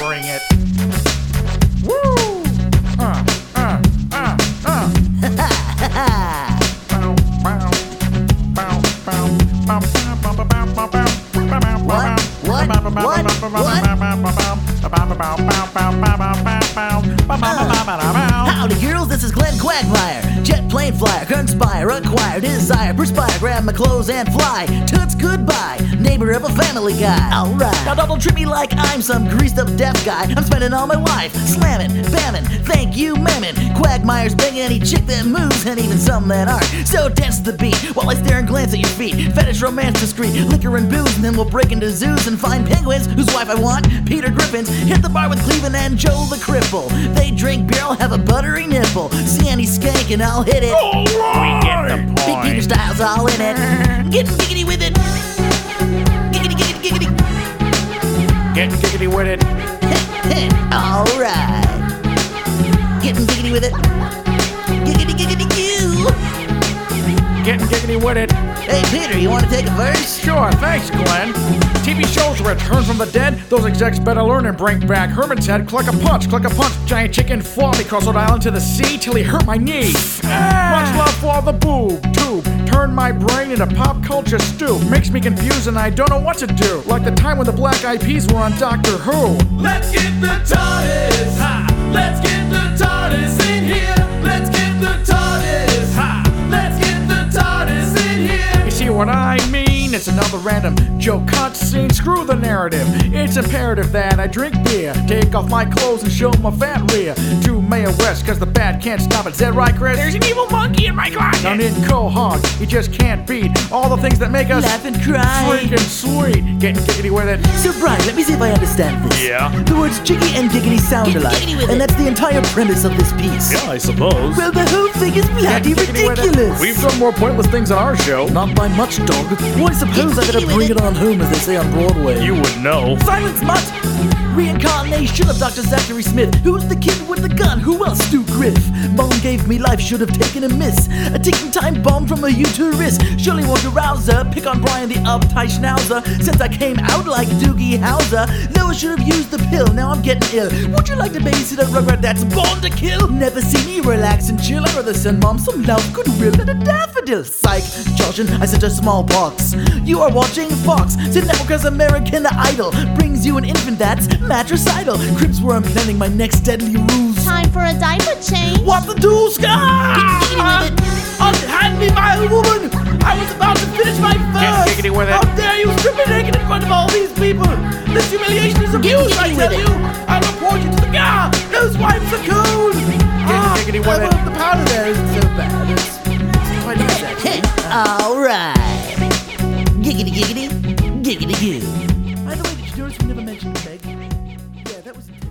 bring it. Woo! Uh, uh, uh, uh. what? What? What? What? Howdy, girls, this is Glenn Quagmire. Jet plane flyer, conspire, acquire, desire, perspire, grab my clothes and fly. Toots goodbye, neighbor of a family guy. Alright. Now don't treat me like I'm some greased up deaf guy. I'm spending all my life slamming, bamming, thank you, mammon. Quagmire's banging any chick that moves, and even some that aren't. So dance to the beat while I stare and glance at your feet. Fetish romance discreet, liquor and booze, and then we'll break into zoos and find penguins whose wife I want. Peter Griffins, hit the bar with Cleveland and Joe the Cripple. They drink beer, I'll have a buttery nipple. See any skank and I'll hit it. We get the Big Peter style's all in it. Getting giggity with it. Giggity, giggity, giggity. Get giggity with it. Alright. Getting giggity with it. Getting giggity with it. Hey, Peter, you want to take a verse? Sure, thanks, Glenn. TV shows return from the dead. Those execs better learn and bring back Herman's head. Cluck a punch, cluck a punch. Giant chicken fought me across Rhode Island to the sea till he hurt my knee. Ah! Much love for the boob tube. Turn my brain into pop culture stew. Makes me confused and I don't know what to do. Like the time when the Black Eyed Peas were on Doctor Who. Let's get the TARDIS. Ha! Let's get what I mean? It's another random joke cutscene. Screw the narrative. It's imperative that I drink beer, take off my clothes and show my fat rear to Mayor West, cause the bat can't stop it. Is that right, Chris? There's an evil monkey in my closet. I'm in Quahog, you just can't beat all the things that make us Laugh and cry. freaking sweet. Getting giggity with it. So, Brian, let me see if I understand this. Yeah. The words jiggy and giggity sound Get alike, with and it. that's the entire premise of this piece. Yeah, I suppose. Well, the whole thing is bloody Get giggity with it. ridiculous. We've done more pointless things on our show. Not by much, dog. Well, I suppose I better bring it on home, as they say on Broadway. You would know. Silence, mutt! Reincarnation of Dr. Zachary Smith. Who's the kid with the gun? Who else? Stu Griff. Bone gave me life, should have taken a miss. A ticking time bomb from a uterus. Surely won't arouse her. Pick on Brian the uptight schnauzer. Since I came out like Doogie Howser. No, I should have used the pill. Now I'm getting ill. Would you like to babysit a rugrat that's born to kill? Never see me relax and chill. I'd rather send mom some love, goodwill, and a daffodil. Psych, Joshing, I sent her smallpox. You are watching Fox. Sit Network's American Idol brings you an infant that's matricidal. Crips where I'm planning my next deadly ruse. Time for a the deuce, guys? Giggity with it. Unhand me my woman! I was about to finish my verse! giggity with it. How dare you strip me naked in front of all these people! This humiliation is abuse, I tell you! I'll report you to the guard! Those wipes are cold! Ah, giggity with well, it. The powder there isn't so bad. It's, it's quite nice, actually. Alright. Giggity giggity, giggity goo. By the way, did you notice we never mentioned Meg? Yeah, that was intentional.